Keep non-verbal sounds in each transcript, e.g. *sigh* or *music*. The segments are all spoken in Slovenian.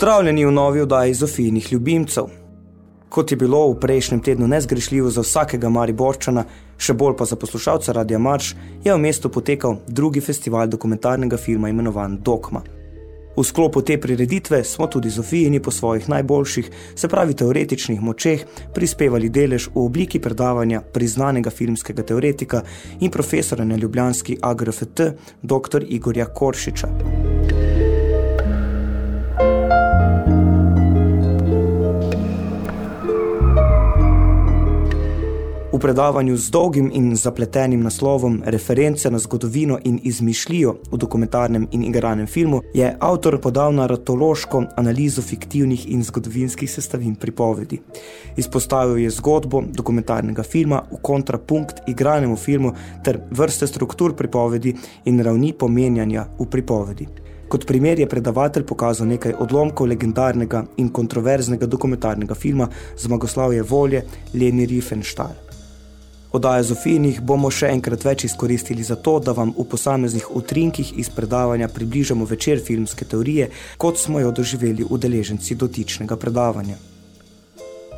Pozdravljeni v novi oddaji Zofijnih ljubimcev. Kot je bilo v prejšnjem tednu nezgrešljivo za vsakega Mariborčana, še bolj pa za poslušalca Radia Marš, je v mestu potekal drugi festival dokumentarnega filma imenovan Dokma. V sklopu te prireditve smo tudi Zofijini po svojih najboljših, se pravi teoretičnih močeh, prispevali delež v obliki predavanja priznanega filmskega teoretika in profesora na Ljubljanski AGRFT, dr. Igorja Koršiča. Predavanju z dolgim in zapletenim naslovom Reference na zgodovino in izmišljijo v dokumentarnem in igranem filmu je avtor podal naratološko analizo fiktivnih in zgodovinskih sestavin pripovedi. Izpostavil je zgodbo dokumentarnega filma v kontrapunkt igranemu filmu ter vrste struktur pripovedi in ravni pomenjanja v pripovedi. Kot primer je predavatelj pokazal nekaj odlomkov legendarnega in kontroverznega dokumentarnega filma Zmagoslavje volje Leni Riefenstahl. Odaje Zofinih bomo še enkrat več izkoristili za to, da vam v posameznih utrinkih iz predavanja približamo večer filmske teorije, kot smo jo doživeli udeleženci dotičnega predavanja.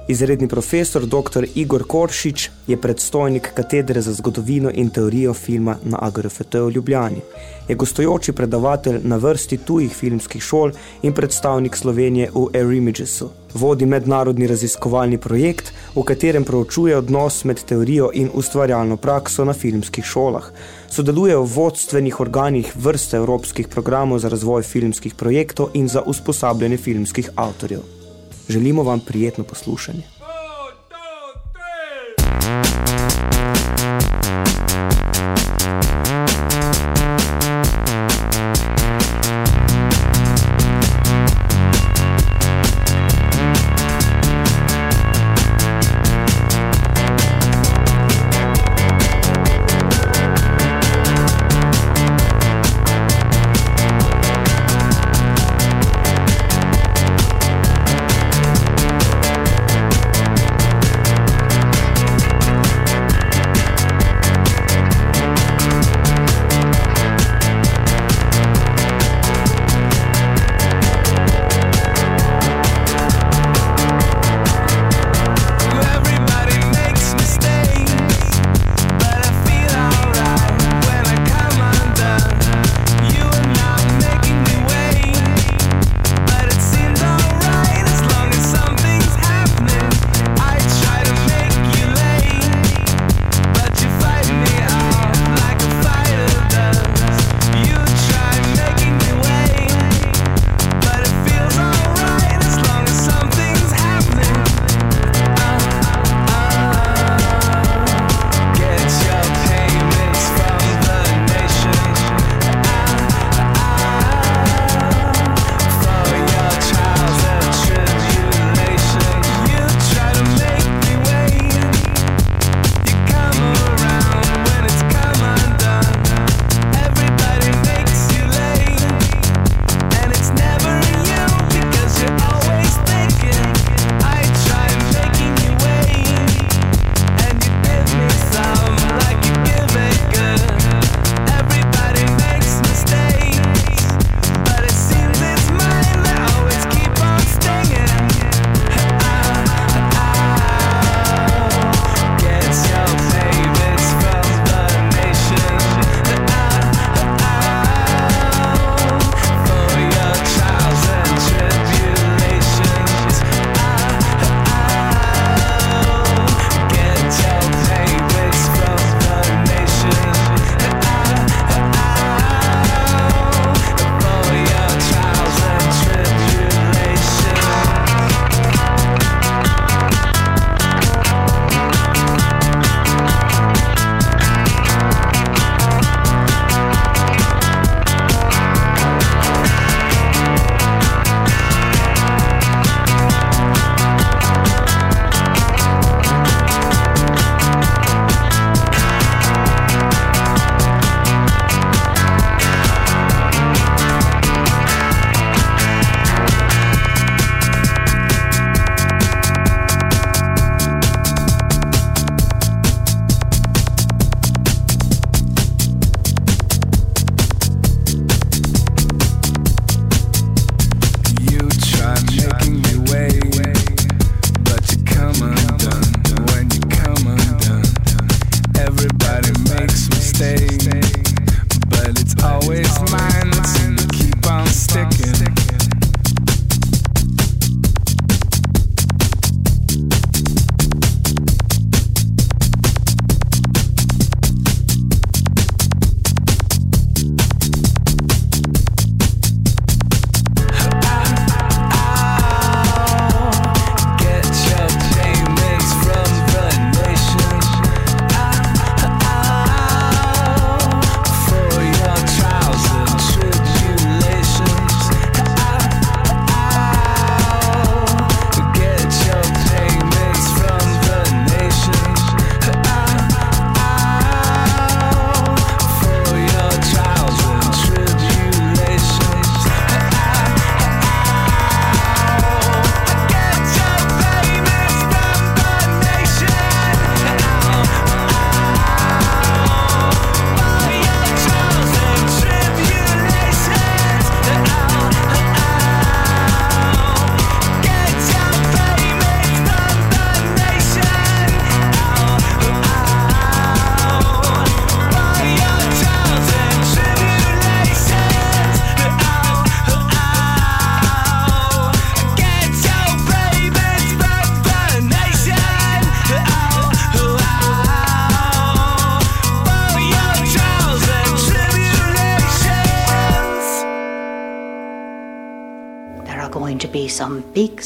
Izredni profesor dr. Igor Koršič je predstojnik katedre za zgodovino in teorijo filma na AGRFT v Ljubljani. Je gostujoči predavatelj na vrsti tujih filmskih šol in predstavnik Slovenije v Air Imagesu. Vodi mednarodni raziskovalni projekt, v katerem proučuje odnos med teorijo in ustvarjalno prakso na filmskih šolah. Sodeluje v vodstvenih organih vrste evropskih programov za razvoj filmskih projektov in za usposabljanje filmskih avtorjev. Želimo vam prijetno poslušanje.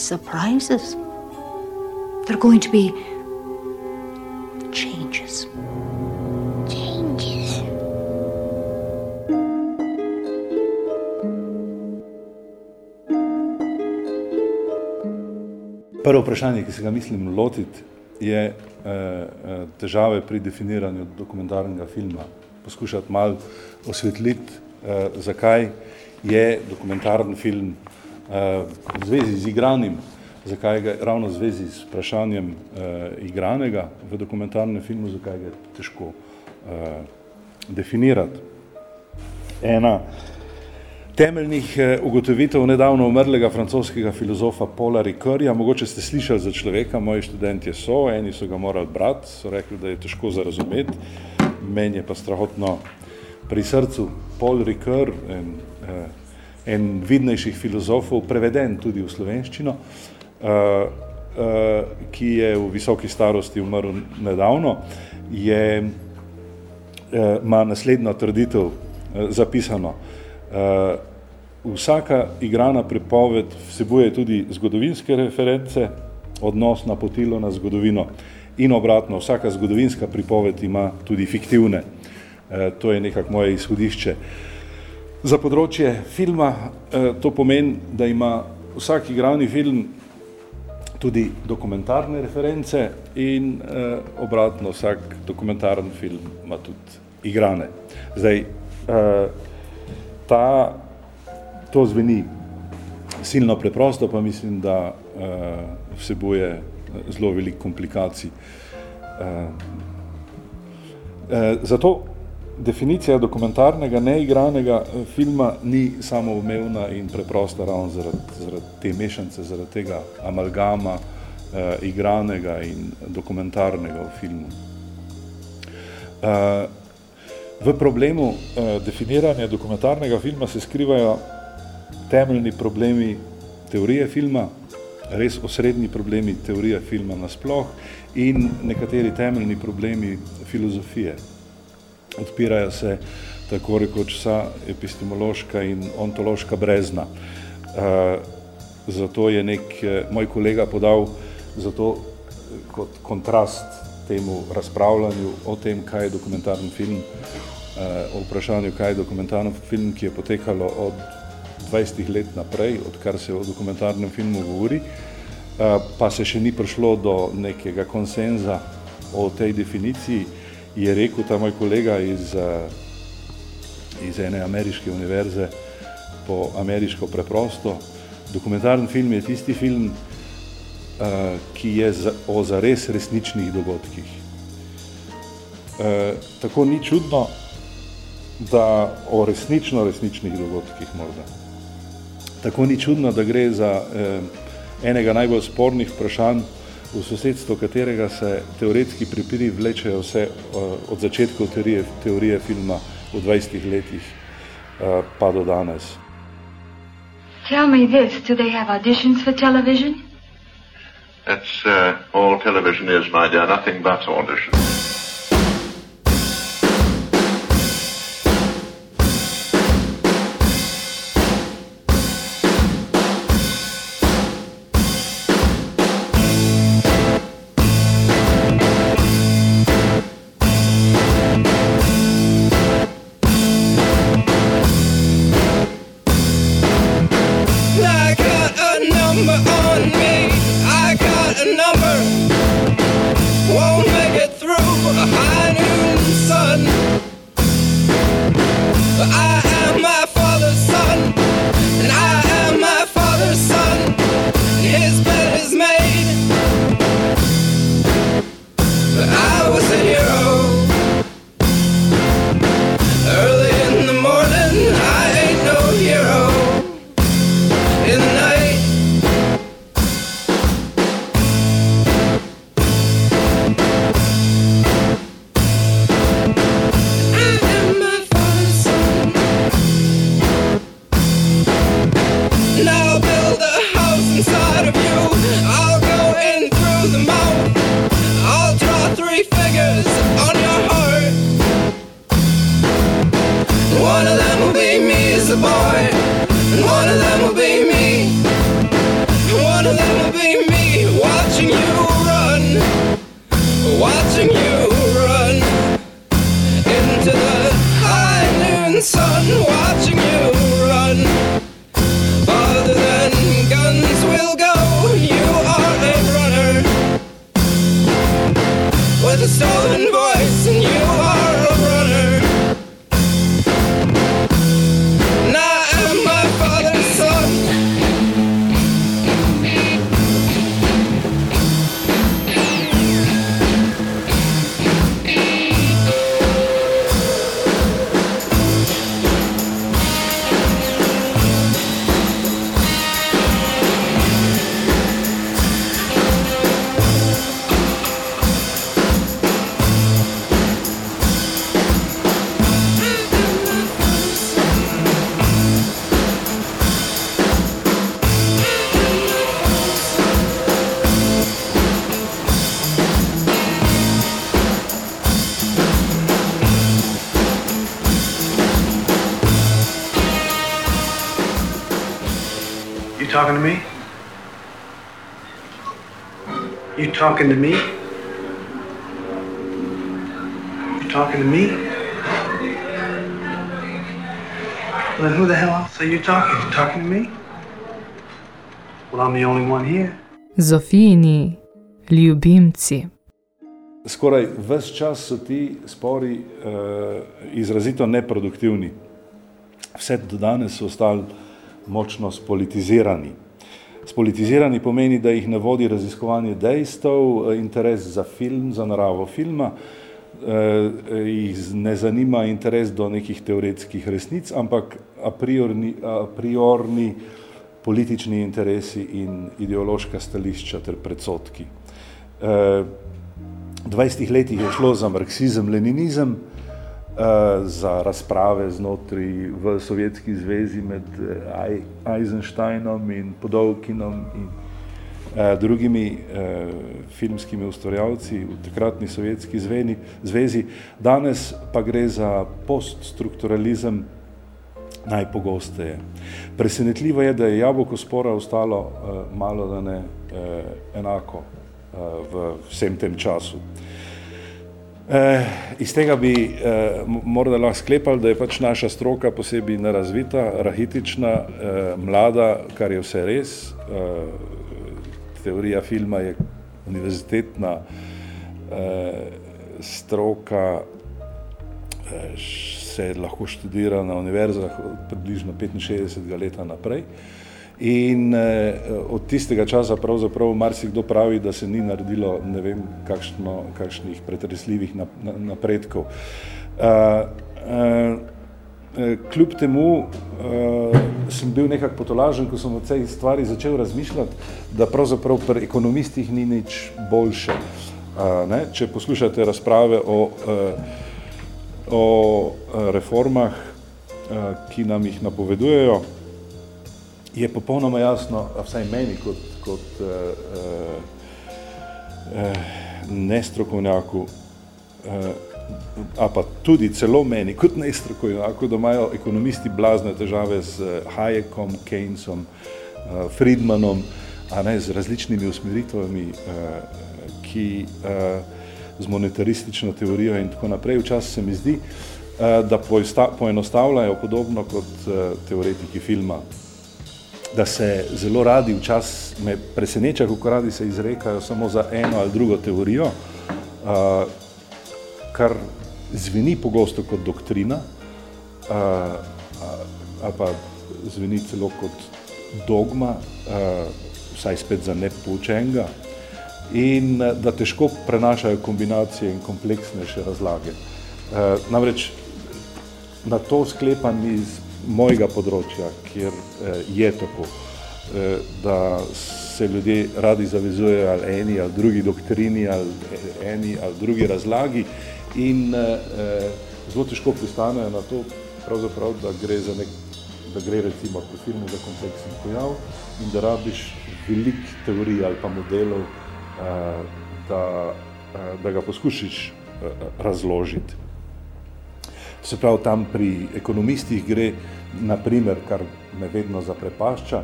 Surprises. There are going to be changes. Changes. Prvo vprašanje, ki se ga mislim lotiti, je eh, eh, težave pri definiranju dokumentarnega filma. Poskušati malo osvetliti, eh, zakaj je dokumentarni film eh, v zvezi z igranim, zakaj ga ravno v zvezi s vprašanjem eh, igranega v dokumentarnem filmu, zakaj ga je težko eh, definirati. Ena temeljnih eh, ugotovitev nedavno umrlega francoskega filozofa Paula Ricoeurja, mogoče ste slišali za človeka, moji študentje so, eni so ga morali brati, so rekli, da je težko za razumeti, meni je pa strahotno pri srcu Paul Ricoeur, en, eh, en vidnejših filozofov, preveden tudi v slovenščino, eh, eh, ki je v visoki starosti umrl nedavno, je, eh, ima naslednjo trditev zapisano, Uh, vsaka igrana pripoved vsebuje tudi zgodovinske reference, odnos na potilo na zgodovino in obratno, vsaka zgodovinska pripoved ima tudi fiktivne. Uh, to je nekako moje izhodišče. Za področje filma uh, to pomeni, da ima vsak igrani film tudi dokumentarne reference in uh, obratno, vsak dokumentarni film ima tudi igrane. Zdaj, uh, ta, to zveni silno preprosto, pa mislim, da vsebuje eh, zelo veliko komplikacij. Zato definicija dokumentarnega, neigranega filma ni samoumevna in preprosta ravno zaradi, zaradi te mešance, zaradi tega amalgama uh, igranega in dokumentarnega v filmu. Uh, V problemu eh, definiranja dokumentarnega filma se skrivajo temeljni problemi teorije filma, res osrednji problemi teorije filma nasploh in nekateri temeljni problemi filozofije. Odpirajo se tako rekoč vsa epistemološka in ontološka brezna. Eh, zato je nek eh, moj kolega podal zato eh, kot kontrast temu razpravljanju o tem, kaj je dokumentarni film, o vprašanju, kaj je dokumentarni film, ki je potekalo od 20 let naprej, odkar se o dokumentarnem filmu govori, pa se še ni prišlo do nekega konsenza o tej definiciji, je rekel ta moj kolega iz, eh, iz ene ameriške univerze po ameriško preprosto, dokumentarni film je tisti film, uh, ki je o zares resničnih dogodkih. Uh, tako ni čudno, da o resnično resničnih dogodkih morda. Tako ni čudno, da gre za enega najbolj spornih vprašanj, v sosedstvu katerega se teoretski pripiri vlečejo vse uh, od začetkov teorije, teorije filma v 20 letih uh, pa do danes. Tell me this, do they have auditions for television? That's uh, all television is, my dear, nothing but audition. Talking to me? You talking to me? You talking to me? Well, then who the hell else are you talking? You talking to me? Well, I'm the only one here. Zofijini ljubimci. Skoraj ves čas so ti spori uh, izrazito neproduktivni. Vse do danes so ostali močno spolitizirani. Spolitizirani pomeni, da jih ne vodi raziskovanje dejstev, eh, interes za film, za naravo filma, eh, jih ne zanima interes do nekih teoretskih resnic, ampak a priorni, a priorni politični interesi in ideološka stališča ter predsotki. Eh, V 20 letih je šlo za marksizem, leninizem, za razprave znotraj v Sovjetski zvezi med eh, Ei- Eisensteinom in Podolkinom in eh, drugimi eh, filmskimi ustvarjalci v takratni Sovjetski zveni, zvezi. Danes pa gre za poststrukturalizem najpogosteje. Presenetljivo je, da je jabolko spora ostalo eh, malo da ne eh, enako eh, v vsem tem času. Eh, iz tega bi eh, morda lahko sklepali, da je pač naša stroka posebej nerazvita, rahitična, eh, mlada, kar je vse res. Eh, teorija filma je univerzitetna eh, stroka, eh, se lahko študira na univerzah od približno 65 leta naprej. In eh, od tistega časa pravzaprav marsikdo pravi, da se ni naredilo ne vem kakšno, kakšnih pretresljivih nap, na, napredkov. Uh, uh, kljub temu uh, sem bil nekako potolažen, ko sem o tej stvari začel razmišljati, da pravzaprav pri ekonomistih ni nič boljše. Uh? Če poslušate razprave o, uh, o reformah, uh, ki nam jih napovedujejo, je popolnoma jasno, vsaj meni kot, kot uh, uh, nestrokovnjaku, uh, a pa tudi celo meni kot nestrokovnjaku, da imajo ekonomisti blazne težave z uh, Hayekom, Keynesom, uh, Friedmanom, a ne z različnimi usmeritvami, uh, ki uh, z monetaristično teorijo in tako naprej. Včasih se mi zdi, uh, da poenostavljajo podobno kot uh, teoretiki filma da se zelo radi včasih me preseneča, kako radi se izrekajo samo za eno ali drugo teorijo, uh, kar zveni pogosto kot doktrina, uh, ali pa zveni celo kot dogma, uh, vsaj spet za nepoučenega, in da težko prenašajo kombinacije in kompleksnejše razlage. Uh, namreč na to sklepam iz mojega področja, kjer eh, je tako, eh, da se ljudje radi zavezujejo ali eni ali drugi doktrini ali eni ali drugi razlagi in eh, zelo težko pristanejo na to, pravzaprav, da gre za nek, da gre recimo pri filmu za kompleksen pojav in da rabiš velik teorij ali pa modelov, eh, da, eh, da ga poskušiš eh, razložiti. Se pravi, tam pri ekonomistih gre, naprimer, kar me vedno zaprepašča,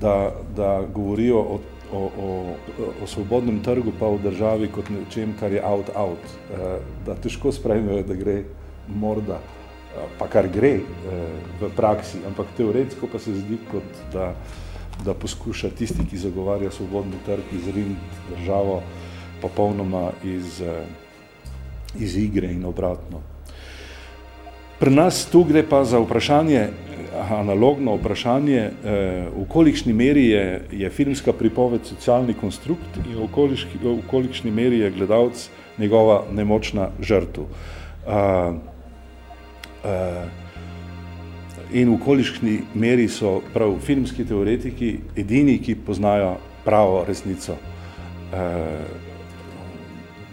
da, da govorijo o, o, o, o svobodnem trgu pa v državi kot nečem, kar je out-out, da težko sprejmejo, da gre morda, pa kar gre v praksi, ampak teoretsko pa se zdi, kot da, da poskuša tisti, ki zagovarja svobodni trg, izriniti državo popolnoma iz, iz igre in obratno. Pri nas tu gre pa za vprašanje, analogno vprašanje, v kolikšni meri je, je filmska pripoved socialni konstrukt in v, kolikšni, v kolikšni meri je gledalec njegova nemočna žrtev. In v kolikšni meri so prav filmski teoretiki edini, ki poznajo pravo resnico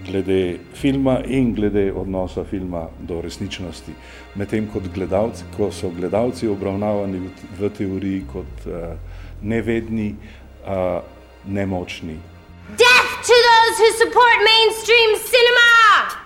glede filma in glede odnosa filma do resničnosti. Medtem kot gledalci, ko so gledalci obravnavani v, v teoriji kot uh, nevedni, uh, nemočni. Death to those who support mainstream cinema!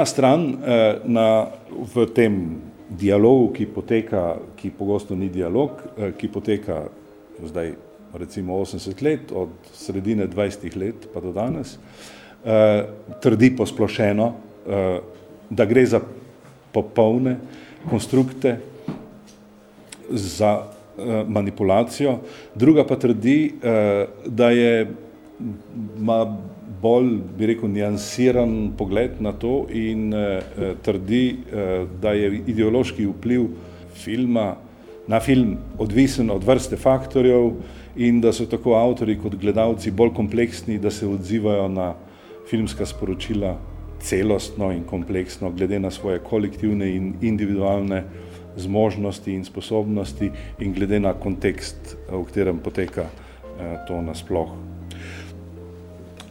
Ena stran na, v tem dialogu, ki poteka, ki pogosto ni dialog, ki poteka zdaj recimo 80 let, od sredine 20 let pa do danes, trdi posplošeno, da gre za popolne konstrukte, za manipulacijo, druga pa trdi, da je ma bolj, bi rekel, nijansiran pogled na to in eh, trdi, eh, da je ideološki vpliv filma na film odvisen od vrste faktorjev in da so tako avtori kot gledalci bolj kompleksni, da se odzivajo na filmska sporočila celostno in kompleksno, glede na svoje kolektivne in individualne zmožnosti in sposobnosti in glede na kontekst, v katerem poteka eh, to nasploh.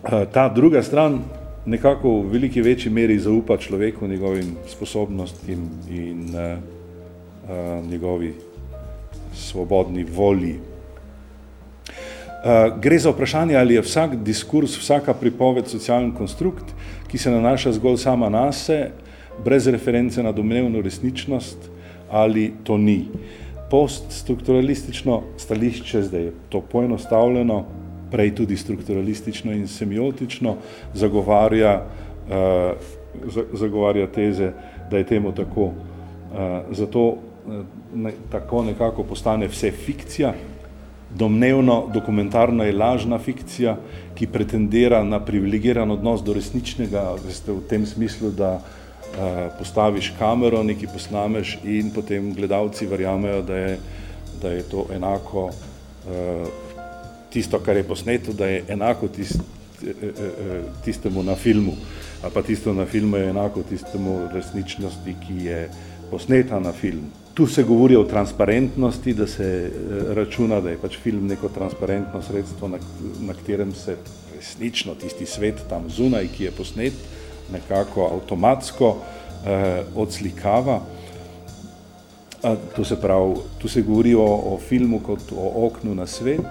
Eh, ta druga stran nekako v veliki večji meri zaupa človeku, njegovim sposobnostim in uh, uh, njegovi svobodni volji. Uh, gre za vprašanje, ali je vsak diskurs, vsaka pripoved socialni konstrukt, ki se nanaša zgolj sama na se, brez reference na domnevno resničnost, ali to ni. Poststrukturalistično stališče, zdaj je to poenostavljeno, prej tudi strukturalistično in semiotično, zagovarja, uh, zagovarja teze, da je temu tako. Uh, zato ne, tako nekako postane vse fikcija, domnevno dokumentarna je lažna fikcija, ki pretendira na privilegiran odnos do resničnega, veste, v tem smislu, da postaviš kamero, nekaj posnameš in potem gledalci verjamejo, da je, da je to enako tisto, kar je posneto, da je enako tist, tistemu na filmu, ali pa tisto na filmu je enako tistemu resničnosti, ki je posneta na film. Tu se govori o transparentnosti, da se računa, da je pač film neko transparentno sredstvo, na, na katerem se resnično tisti svet tam zunaj, ki je posnet, nekako avtomatsko eh, odslikava. Tu se pravi, tu se govori o, o filmu kot o oknu na svet,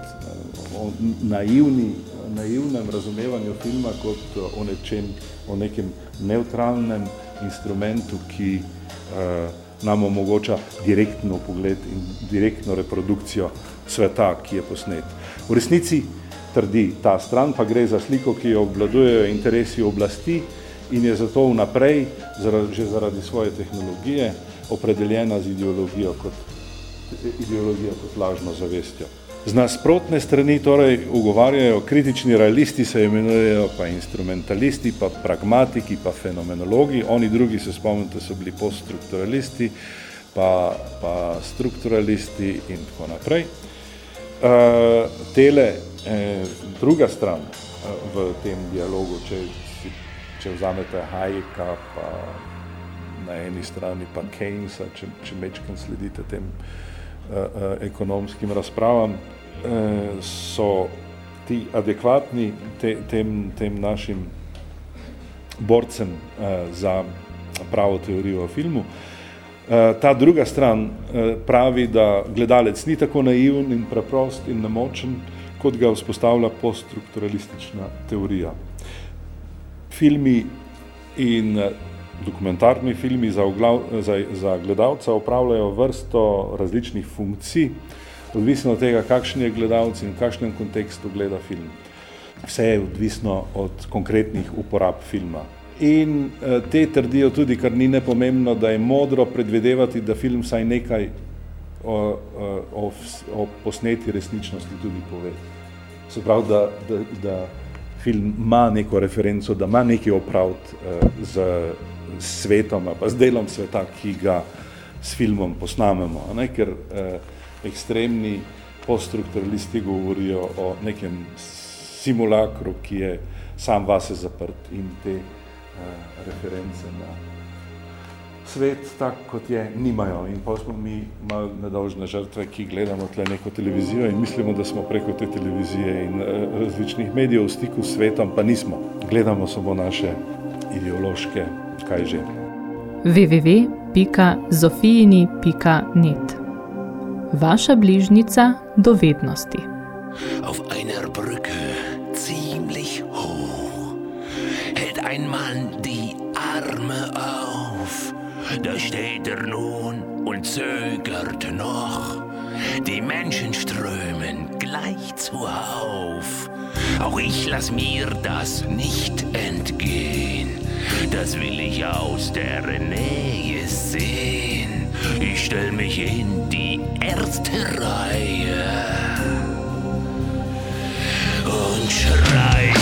o naivni, naivnem razumevanju filma kot o, nečem, o nekem neutralnem instrumentu, ki uh, nam omogoča direktno pogled in direktno reprodukcijo sveta, ki je posnet. V resnici trdi ta stran, pa gre za sliko, ki jo obvladujejo interesi oblasti in je zato vnaprej, zaradi, že zaradi svoje tehnologije, opredeljena z ideologijo kot, ideologijo kot lažno zavestjo. Z nasprotne strani torej ugovarjajo kritični realisti, se imenujejo pa instrumentalisti, pa pragmatiki, pa fenomenologi, oni drugi se spomnite so bili poststrukturalisti, pa, pa strukturalisti in tako naprej. Uh, tele, eh, druga stran uh, v tem dialogu, če, če vzamete Hayeka, pa na eni strani pa Keynesa, če, če mečkam sledite tem uh, ekonomskim razpravam, uh, so ti adekvatni te, tem, tem našim borcem za pravo teorijo o filmu. Ta druga stran pravi, da gledalec ni tako naiven in preprost in nemočen, kot ga vzpostavlja poststrukturalistična teorija. Filmi in dokumentarni filmi za, oglav, za, za gledalca upravljajo vrsto različnih funkcij, odvisno od tega, kakšen je gledalec in v kakšnem kontekstu gleda film. Vse je odvisno od konkretnih uporab filma. In eh, te trdijo tudi, kar ni nepomembno, da je modro predvidevati, da film vsaj nekaj o, o, o posneti resničnosti tudi pove. Se pravi, da, da, da film ima neko referenco, da ima nekaj opraviti uh, z svetom, pa z delom sveta, ki ga s filmom posnamemo. Ne? Ker uh, ekstremni poststrukturalisti govorijo o nekem simulakru, ki je sam vase zaprt in te uh, reference na svet, tak kot je, nimajo. In pa smo mi malo nedolžne žrtve, ki gledamo tle neko televizijo in mislimo, da smo preko te televizije in uh, različnih medijev v stiku s svetom, pa nismo. Gledamo samo naše ideološke, kaj že. www.zofijini.net Vaša bližnica do vednosti. Auf einer Brücke, ziemlich hoch, hält ein Mann die Arme auf. Da steht er nun und zögert noch. Die Menschen strömen gleich zuhauf. Auch ich lass mir das nicht entgehen. Das will ich aus der Nähe sehen. Ich stell mich in die erste Reihe und schreie.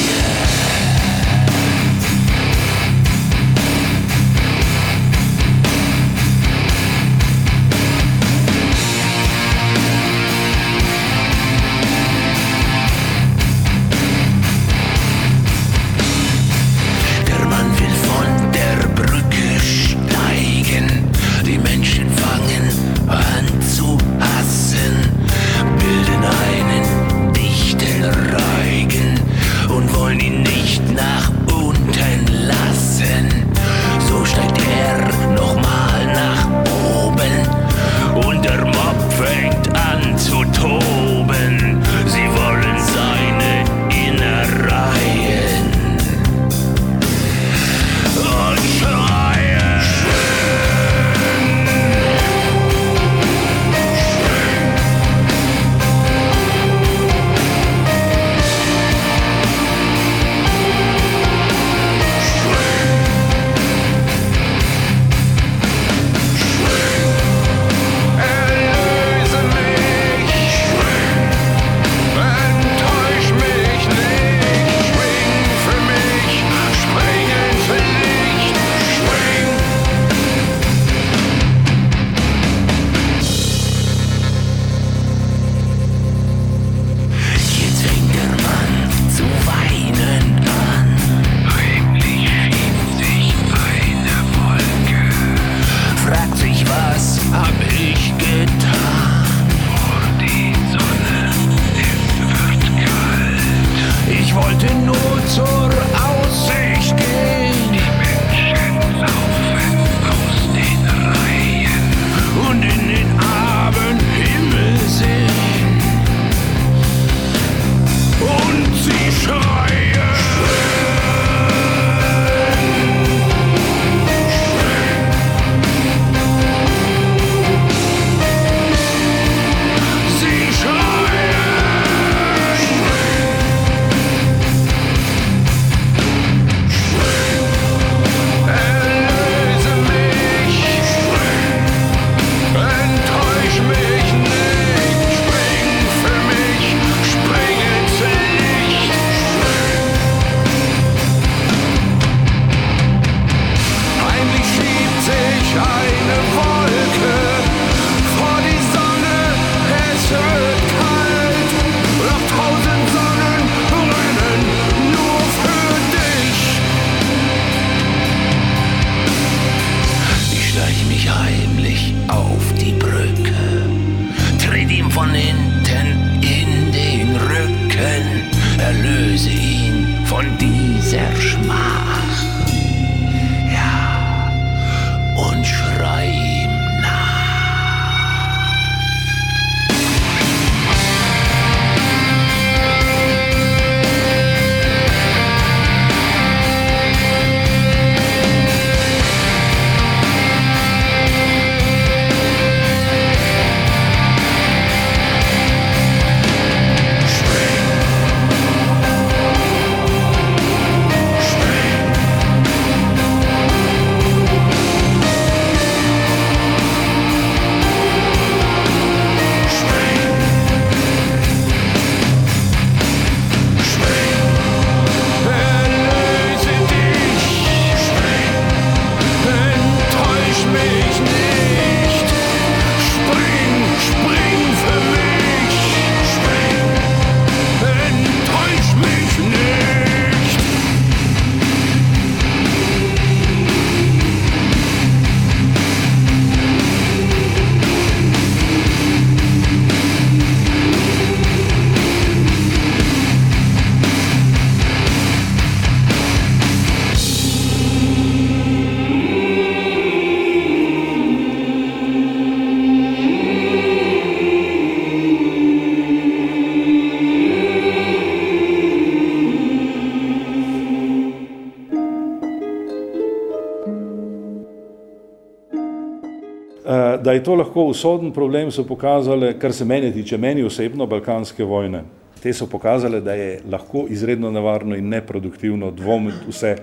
Da je to lahko usoden problem, so pokazale, kar se mene tiče, meni osebno, balkanske vojne. Te so pokazale, da je lahko izredno nevarno in neproduktivno dvomiti vse,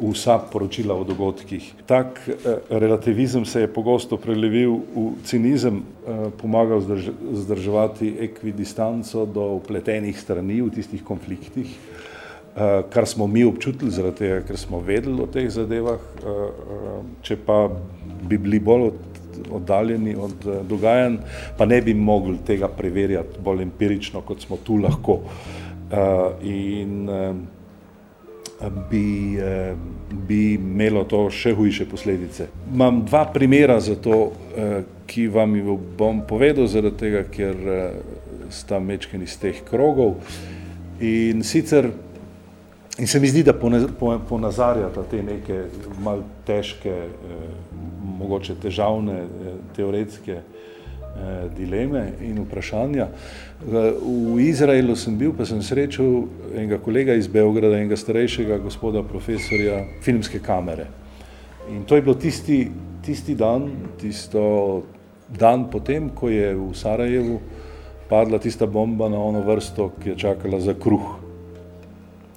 vsa poročila o dogodkih. Tak eh, relativizem se je pogosto prelevil v cinizem, eh, pomagal zdrž, zdrževati ekvidistanco do upletenih strani v tistih konfliktih, eh, kar smo mi občutili, zaradi tega, ker smo vedeli o teh zadevah, eh, eh, če pa bi bili bolj od oddaljeni od uh, dogajanj, pa ne bi mogli tega preverjati bolj empirično, kot smo tu lahko. Uh, in uh, bi, bi imelo to še hujše posledice. Imam dva primera za to, ki vam jih bom povedal, zaradi tega, ker sta mečkeni iz teh krogov. In sicer In se mi zdi, da ponazarjata te neke mal težke, eh, mogoče težavne eh, teoretske eh, dileme in vprašanja. V Izraelu sem bil, pa sem srečal enega kolega iz Beograda, enega starejšega gospoda profesorja filmske kamere. In to je bilo tisti, tisti dan, tisto dan potem, ko je v Sarajevu padla tista bomba na ono vrsto, ki je čakala za kruh.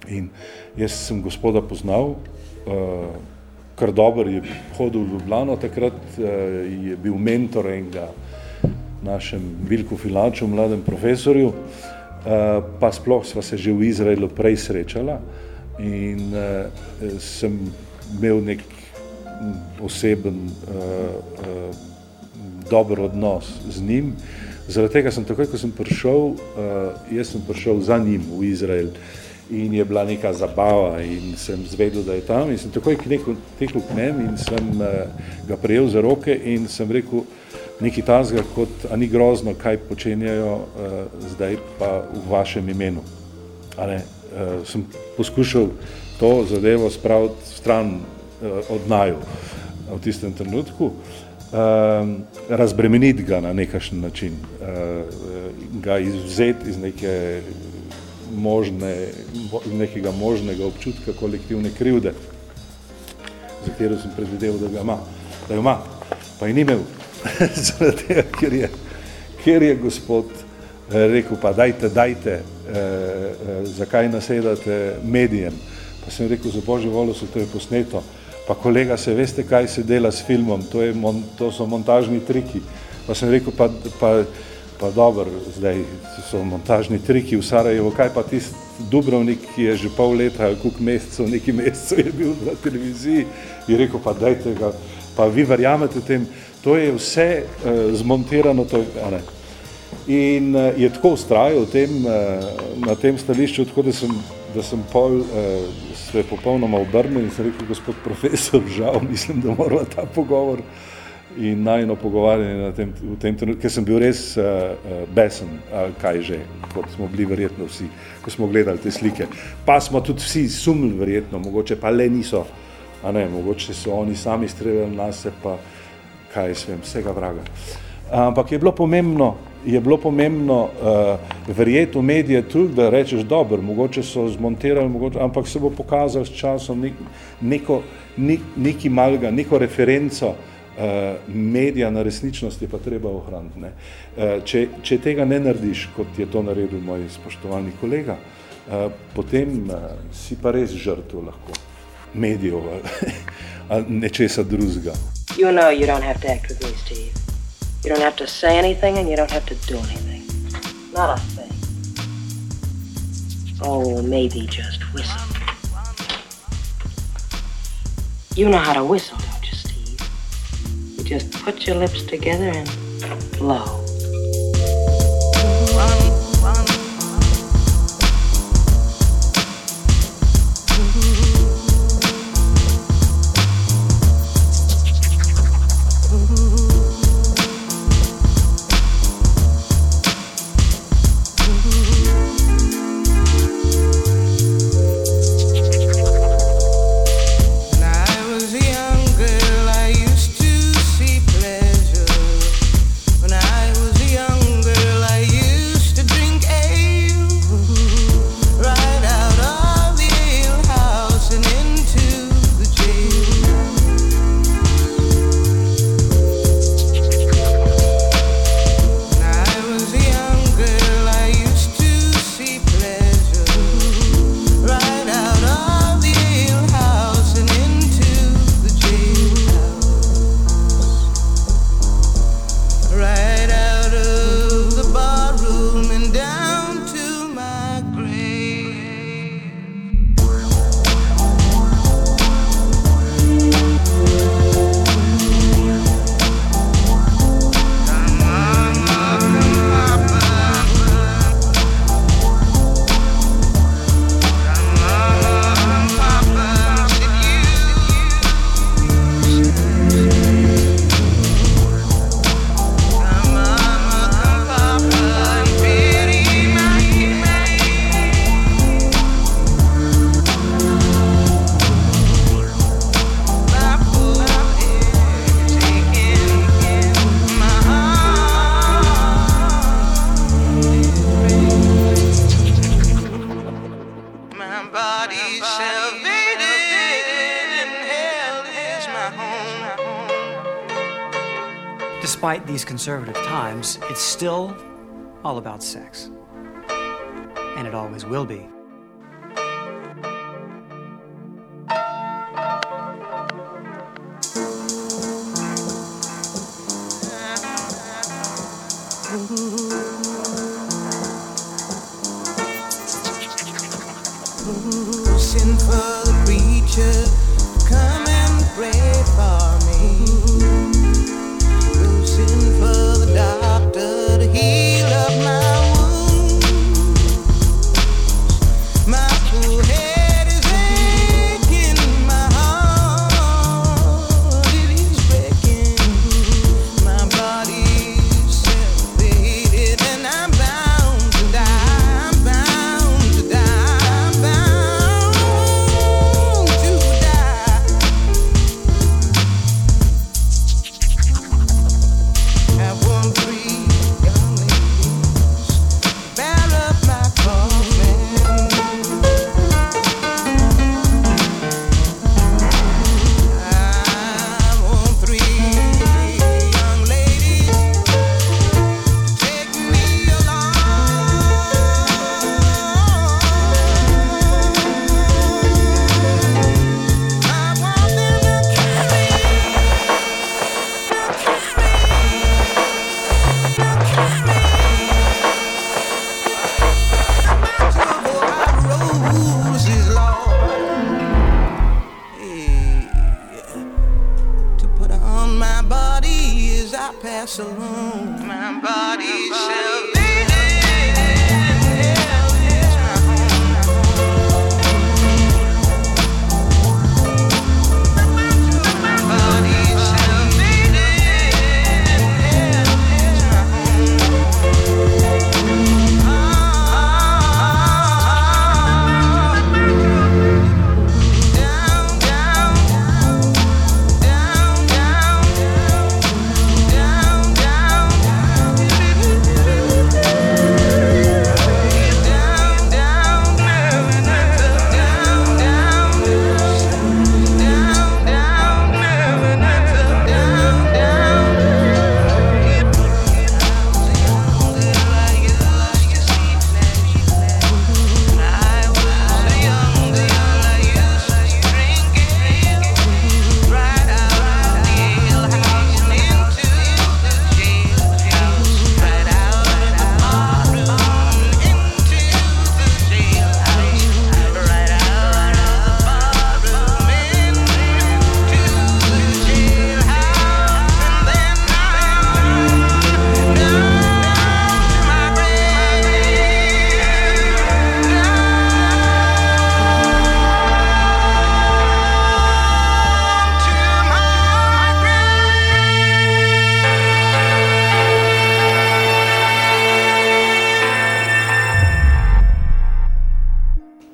In jaz sem gospoda poznal, uh, kar dober je hodil v Ljubljano, takrat uh, je bil mentor enega našem Vilku Filaču, mladem profesorju, uh, pa sploh sva se že v Izraelu prej srečala in uh, sem imel nek oseben, dober odnos z njim. Zaradi tega sem takoj, ko sem prišel, jaz sem prišel za njim v Izrael in je bila neka zabava in sem zvedel, da je tam in sem takoj tekel k njem in sem uh, ga prejel za roke in sem rekel nekaj tazga, kot a ni grozno, kaj počenjajo uh, zdaj pa v vašem imenu. Ale, uh, sem poskušal to zadevo spraviti stran uh, od naju v tistem trenutku, uh, razbremeniti ga na nekašen način, uh, ga izvzeti iz neke možne, nekega možnega občutka kolektivne krivde, za katero sem predvideval, da ga ima, da jo ima, pa je ni imel, *laughs* zaradi tega, ker je, ker je gospod eh, rekel, pa dajte, dajte, eh, eh, zakaj nasedate medijem, pa sem rekel, za božjo voljo se to je posneto, pa kolega, se veste, kaj se dela s filmom, to, je mon, to so montažni triki, pa sem rekel, pa, pa pa dobro, zdaj so montažni triki v Sarajevo, kaj pa tisti Dubrovnik, ki je že pol leta ali koliko mesecev, neki mesecev je bil na televiziji, je rekel, pa dajte ga, pa vi verjamete tem, to je vse uh, zmontirano, to, a ne. In uh, je tako ustrajal tem, uh, na tem stališču, tako da sem, da sem pol uh, se popolnoma obrnil in sem rekel, gospod profesor, žal, mislim, da moramo ta pogovor uh, in najno pogovarjanje na tem, v tem trenutku, ker sem bil res uh, uh, besen, uh, kaj že, kot smo bili verjetno vsi, ko smo gledali te slike. Pa smo tudi vsi sumili verjetno, mogoče pa le niso, a ne, mogoče so oni sami streljali na se, pa kaj vem, vsega vraga. Ampak je bilo pomembno, je bilo pomembno uh, verjeti v medije tudi, da rečeš, dobro, mogoče so zmontirali, mogoče, ampak se bo pokazal s časom nek, neko, nek, neki malga, neko referenco, Eh, medija na resničnosti pa treba ohraniti. Ne. Eh, če, če tega ne narediš, kot je to naredil moj spoštovani kolega, eh, potem si pa res žrtvo lahko medijev *laughs* ali nečesa drugega. You know you don't have to act with me, Steve. You don't have to say anything and you don't have to do anything. Not a thing. Oh, maybe just whistle. You know how to whistle, just put your lips together and blow. Conservative times, it's still all about sex. And it always will be.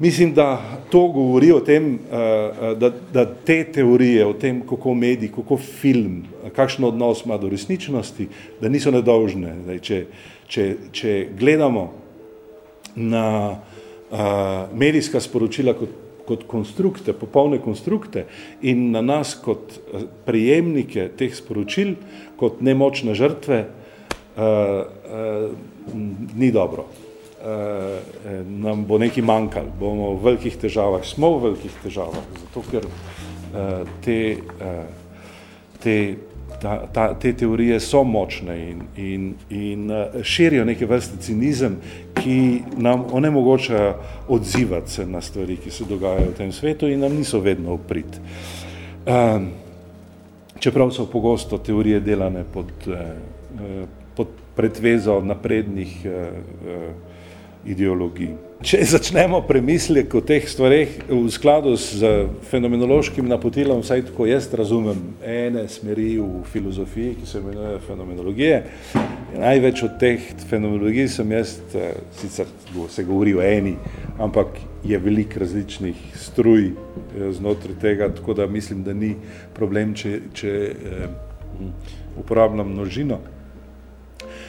Mislim, da to govori o tem, eh, eh, da, da te teorije o tem, kako medij, kako film, kakšen odnos ima do resničnosti, da niso nedolžne. Zdaj, če, če, če gledamo na uh, medijska sporočila kot, kot konstrukte, popolne konstrukte in na nas kot prijemnike teh sporočil, kot nemočne žrtve, uh, uh, ni dobro. Eh, eh, nam bo nekaj manjkalo, bomo v velikih težavah, smo v velikih težavah, zato ker eh, te, te, ta, ta, te teorije so močne in, in, in širijo neke vrste cinizem, ki nam onemogoča odzivati se na stvari, ki se dogajajo v tem svetu in nam niso vedno uprit. Čeprav so pogosto teorije delane pod, pod pretvezo naprednih ideologij. Če začnemo premislek o teh stvareh v skladu s fenomenološkim napotilom, vsaj tako jaz razumem ene smeri v filozofiji, ki se imenuje fenomenologije, največ od teh fenomenologij sem jaz, eh, sicer se govori o eni, ampak je veliko različnih struj eh, znotraj tega, tako da mislim, da ni problem, če, če eh, uporabljam množino.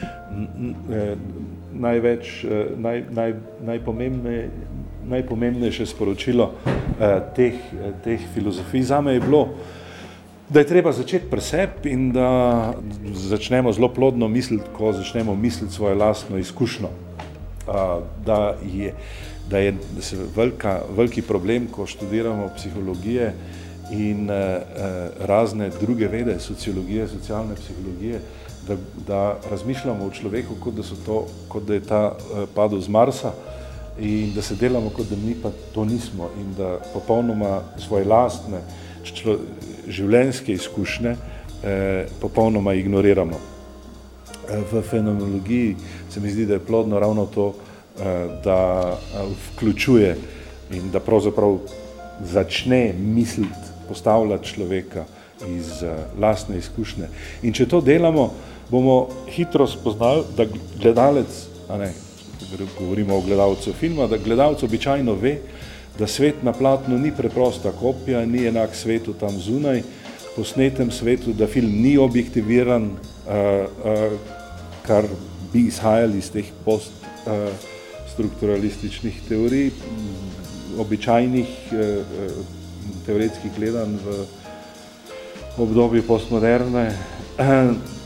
Eh, največ, eh, naj, naj, najpomembne, najpomembnejše sporočilo eh, teh, teh filozofij zame je bilo, da je treba začeti pri sebi in da začnemo zelo plodno misliti, ko začnemo misliti svojo lastno izkušnjo. Da je, da je da se velika, veliki problem, ko študiramo psihologije in razne druge vede, sociologije, socialne psihologije, da, da razmišljamo o človeku, kot da, to, kot da je ta uh, padel z Marsa in da se delamo, kot da mi pa to nismo in da popolnoma svoje lastne člo, življenjske izkušnje eh, popolnoma ignoriramo. Eh, v fenomenologiji se mi zdi, da je plodno ravno to, eh, da eh, vključuje in da pravzaprav začne misliti, postavljati človeka iz uh, lastne izkušnje. In če to delamo, bomo hitro spoznali, da gledalec, ne, govorimo o gledalcu filma, da gledalec običajno ve, da svet na platnu ni preprosta kopija, ni enak svetu tam zunaj, posnetem svetu, da film ni objektiviran, uh, uh, kar bi izhajali iz teh poststrukturalističnih uh, teorij, običajnih uh, teoretskih gledanj v obdobju postmoderne. Uh, *clears throat*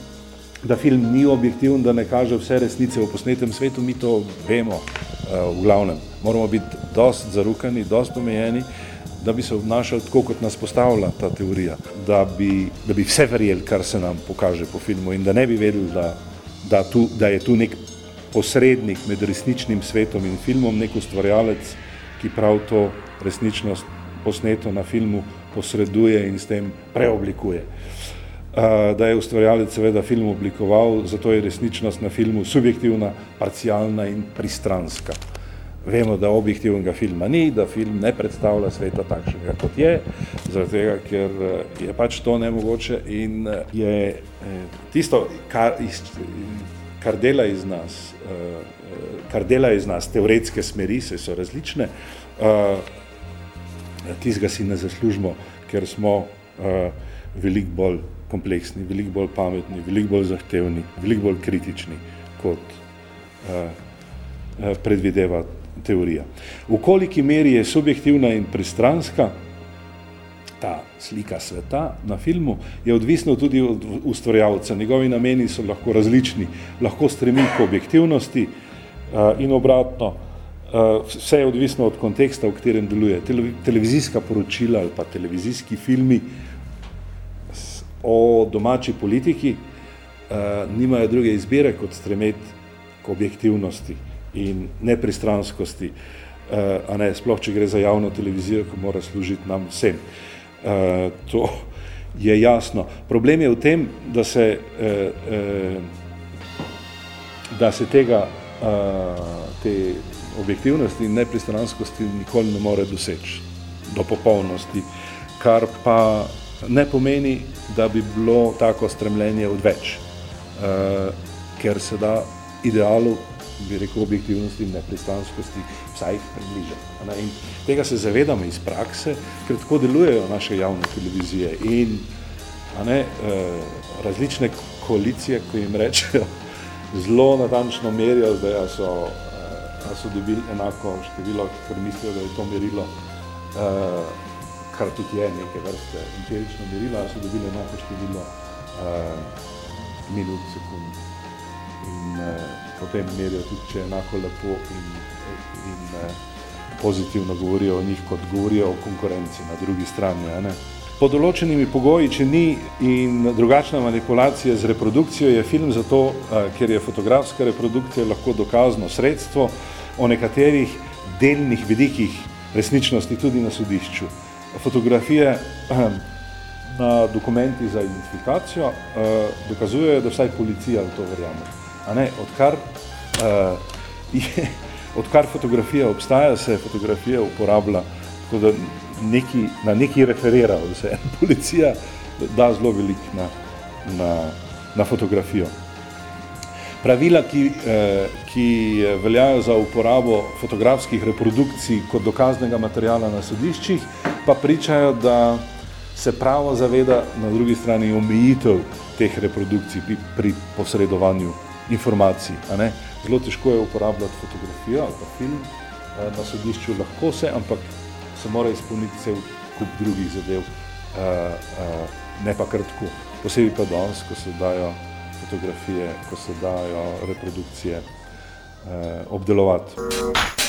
da film ni objektiven, da ne kaže vse resnice v posnetem svetu, mi to vemo uh, v glavnem. Moramo biti dost zarukani, dost omejeni, da bi se obnašali tako, kot nas postavlja ta teorija, da bi, da bi vse verjeli, kar se nam pokaže po filmu in da ne bi vedeli, da, da, tu, da je tu nek posrednik med resničnim svetom in filmom, nek ustvarjalec, ki prav to resničnost posneto na filmu posreduje in s tem preoblikuje. Da je ustvarjalec seveda film oblikoval, zato je resničnost na filmu subjektivna, parcialna in pristranska. Vemo, da objektivnega filma ni, da film ne predstavlja sveta takšnega, kot je, zaradi tega, ker je pač to nemogoče in je tisto, kar, iz, kar dela iz nas, kar dela iz nas teoretske smeri, se so različne, tistega si ne zaslužimo, ker smo veliko bolj kompleksni, veliko bolj pametni, veliko bolj zahtevni, veliko bolj kritični, kot predvideva teorija. V koliki meri je subjektivna in pristranska ta slika sveta na filmu, je odvisno tudi od ustvarjalca. Njegovi nameni so lahko različni, lahko stremi k objektivnosti in obratno. Vse je odvisno od konteksta, v katerem deluje. Televizijska poročila ali pa televizijski filmi o domači politiki nimajo druge izbire, kot stremeti k objektivnosti in nepristranskosti, a ne, sploh, če gre za javno televizijo, ki mora služiti nam vsem. To je jasno. Problem je v tem, da se, da se tega, te objektivnosti in nepristranskosti nikoli ne more doseči do popolnosti, kar pa ne pomeni, da bi bilo tako stremljenje odveč, ker se da idealu bi rekel, objektivnosti in nepristranskosti vsaj približati. In tega se zavedamo iz prakse, ker tako delujejo naše javne televizije in ne, različne koalicije, ko jim rečejo, *laughs* zelo natančno merijo, zdaj so, a so dobili enako število, ker mislijo, da je to merilo, kar tudi je neke vrste empirično merilo, so dobili enako število minut, sekund. In potem merijo tudi, če enako lepo in, in pozitivno govorijo o njih, kot govorijo o konkurenci na drugi strani. Ne. Po določenimi pogoji, če ni in drugačna manipulacija z reprodukcijo, je film zato, ker je fotografska reprodukcija lahko dokazno sredstvo o nekaterih delnih vidikih resničnosti tudi na sodišču. Fotografije na dokumenti za identifikacijo dokazujejo, da vsaj policija v to verjame. A ne, odkar, uh, je, odkar fotografija obstaja, se fotografija uporablja, tako da neki, na neki referira vse. *laughs* Policija da zelo veliko na, na, na fotografijo. Pravila, ki, eh, ki veljajo za uporabo fotografskih reprodukcij kot dokaznega materijala na sodiščih, pa pričajo, da se pravo zaveda na drugi strani omejitev teh reprodukcij pri, posredovanju informacij. Zelo težko je uporabljati fotografijo ali pa film na sodišču, lahko se, ampak se mora izpolniti cel kup drugih zadev, ne pa kar tako. Posebej pa danes, ko se dajo fotografije, ko se dajo reprodukcije obdelovati.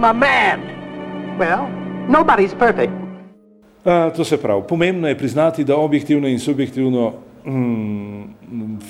I'm a man. Well, nobody's perfect. Uh, to se pravi, pomembno je priznati, da objektivno in subjektivno mm,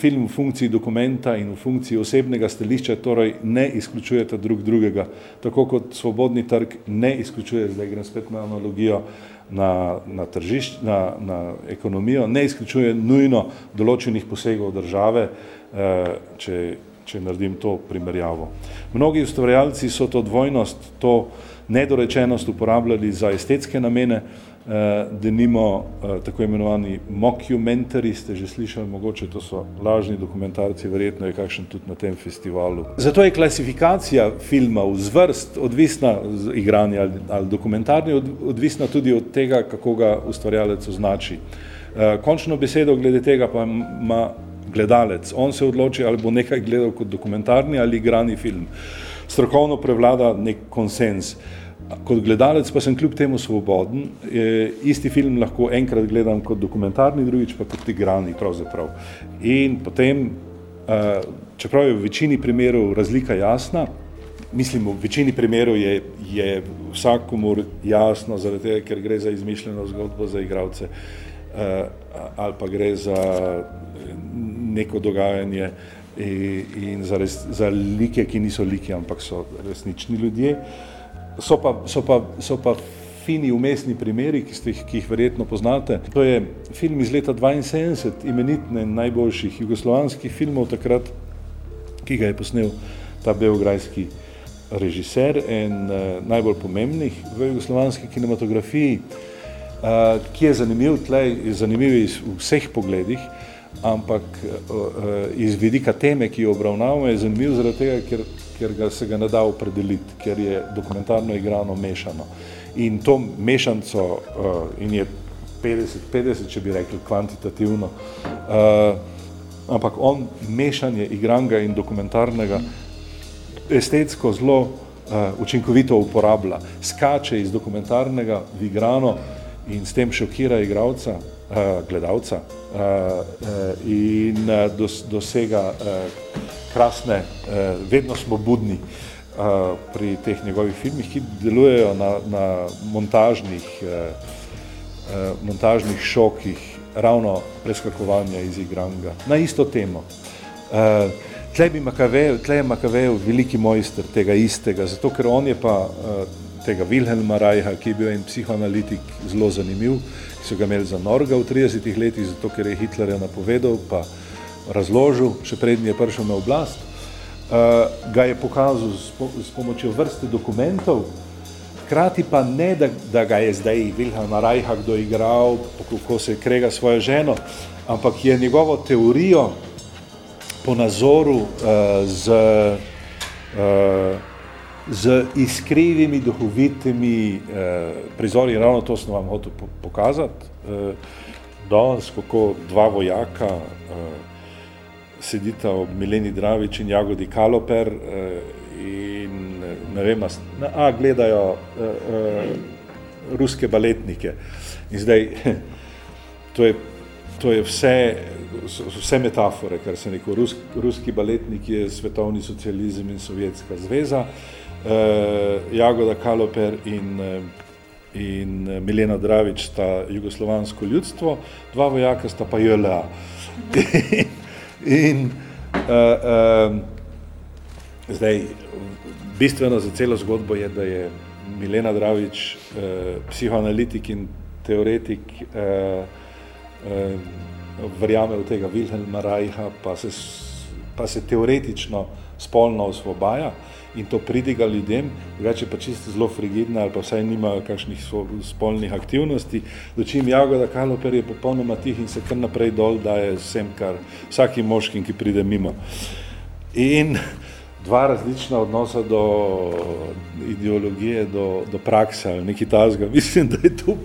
film v funkciji dokumenta in v funkciji osebnega stališča torej ne izključujeta drug drugega, tako kot svobodni trg ne izključuje, zdaj grem spet na analogijo, na, na tržišč, na, na ekonomijo, ne izključuje nujno določenih posegov države, uh, če, če naredim to primerjavo. Mnogi ustvarjalci so to dvojnost, to nedorečenost uporabljali za estetske namene, da nimo tako imenovani mockumentary, ste že slišali, mogoče to so lažni dokumentarci, verjetno je kakšen tudi na tem festivalu. Zato je klasifikacija filma v zvrst odvisna, igranje ali, ali dokumentarni, odvisna tudi od tega, kako ga ustvarjalec označi. Končno besedo glede tega pa ima gledalec. On se odloči, ali bo nekaj gledal kot dokumentarni ali igrani film. Strokovno prevlada nek konsens. Kot gledalec pa sem kljub temu svoboden. E, isti film lahko enkrat gledam kot dokumentarni, drugič pa kot igrani pravzaprav. In potem, e, čeprav je v večini primerov razlika jasna, mislim, v večini primerov je, je vsakomur jasno, zaradi tega, ker gre za izmišljeno zgodbo za igralce e, ali pa gre za neko dogajanje in za, res, za like, ki niso like, ampak so resnični ljudje. So pa, so pa, so pa fini umestni primeri, ki, ste, ki jih verjetno poznate. To je film iz leta 72, imenitne najboljših jugoslovanskih filmov takrat, ki ga je posnel ta beograjski režiser in uh, najbolj pomembnih v jugoslovanski kinematografiji, ki je zanimiv, tlej, je zanimiv iz vseh pogledih, ampak uh, iz vidika teme, ki jo obravnavamo, je zanimiv zaradi tega, ker, ker ga se ga ne da opredeliti, ker je dokumentarno igrano mešano. In to mešanco uh, in je 50-50, če bi rekli kvantitativno, ampak on mešanje igranga in dokumentarnega estetsko zelo učinkovito uporablja. Skače iz dokumentarnega v igrano in s tem šokira igralca, uh, gledalca uh, uh, in dos, dosega krasne, vedno smo budni pri teh njegovih filmih, ki delujejo na, na montažnih, montažnih šokih, ravno preskakovanja iz igranga, na isto temo. Tle, bi Makavejev, tle je Makavejev veliki mojster tega istega, zato ker on je pa tega Wilhelma Reicha, ki je bil en psihoanalitik zelo zanimiv, ki so ga imeli za norga v 30 letih, zato ker je Hitlerja napovedal, pa razložil, še prednji je prišel na oblast, uh, ga je pokazal s, po, s pomočjo vrste dokumentov, hkrati pa ne, da, da ga je zdaj Wilhelma Reicha kdo igral, kako se krega svojo ženo, ampak je njegovo teorijo po nazoru uh, z uh, z iskrivimi, duhovitimi eh, prizori, ravno to sem vam hotel pokazati. Eh, danes, kako dva vojaka eh, sedita ob Mileni Dravič in Jagodi Kaloper eh, in ne vem, a gledajo eh, eh, ruske baletnike. In zdaj, *laughs* to je, to je vse, vse metafore, kar se neko rus, ruski baletnik je svetovni socializem in sovjetska zveza, uh, Jagoda Kaloper in, uh, in uh, Milena Dravič sta jugoslovansko ljudstvo, dva vojaka sta pa JLA. *laughs* in uh, uh, zdaj, bistveno za celo zgodbo je, da je Milena Dravič uh, psihoanalitik in teoretik, uh, uh, verjame v tega Wilhelma Reicha, pa se, pa se teoretično spolno osvobaja in to pridiga ljudem, drugače pa čisto zelo frigidna ali pa vsaj nima kakšnih spolnih aktivnosti, dočim Jagoda Kaloper je popolnoma tih in se kar naprej dol daje vsem, kar vsakim moškim, ki pride mimo. In dva različna odnosa do ideologije, do, do prakse ali neki tazga, *laughs* mislim, da je tu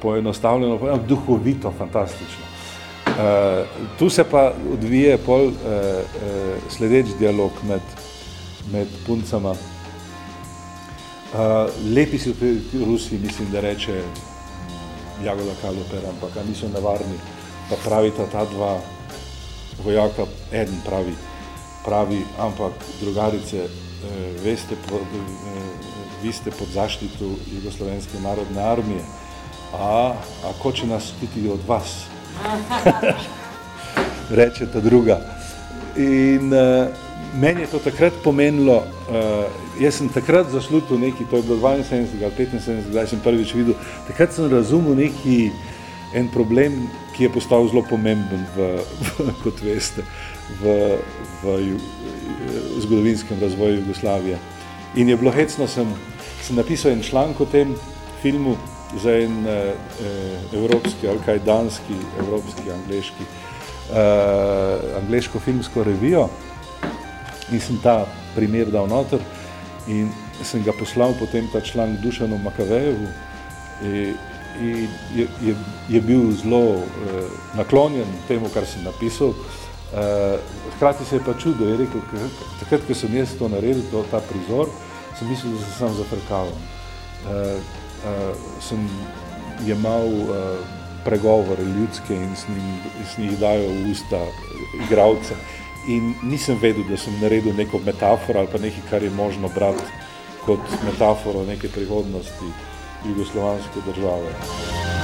poenostavljeno, po, po, po duhovito, fantastično. Uh, tu se pa odvije pol uh, uh, sledeč dialog med med puncama. Uh, lepi si v Rusiji, mislim, da reče Jagoda Kaloper, ampak niso nevarni, pa pravita ta dva vojaka, eden pravi, pravi, ampak drugarice, veste, pod, vi ste pod zaštitu Jugoslovenske narodne armije, a, a ko će nas štiti od vas? *laughs* Reče ta druga. In uh, meni je to takrat pomenilo, uh, jaz sem takrat zaslutil neki, to je bilo 72 ali 75, kdaj sem prvič videl, takrat sem razumel neki en problem, ki je postal zelo pomemben, v, v, *laughs* kot veste, v, v, v zgodovinskem razvoju Jugoslavije. In je bilo hecno, sem, sem napisal en članek o tem filmu za en eh, evropski ali kaj danski, evropski, angliški, eh, angliško filmsko revijo in sem ta primer dal noter in sem ga poslal potem ta članek Dušanu Makavejevu in, in je, je, je bil zelo eh, naklonjen temu, kar sem napisal. Eh, hkrati se je pa čudo, je rekel, takrat, ko sem jaz to naredil, to, ta prizor, sem mislil, da se sam zafrkaval. Eh, eh, sem jemal eh, pregovore ljudske in s njim, s njih dajal v usta igravca. In nisem vedel, da sem naredil neko metaforo ali pa nekaj, kar je možno brati kot metaforo neke prihodnosti jugoslovanske države.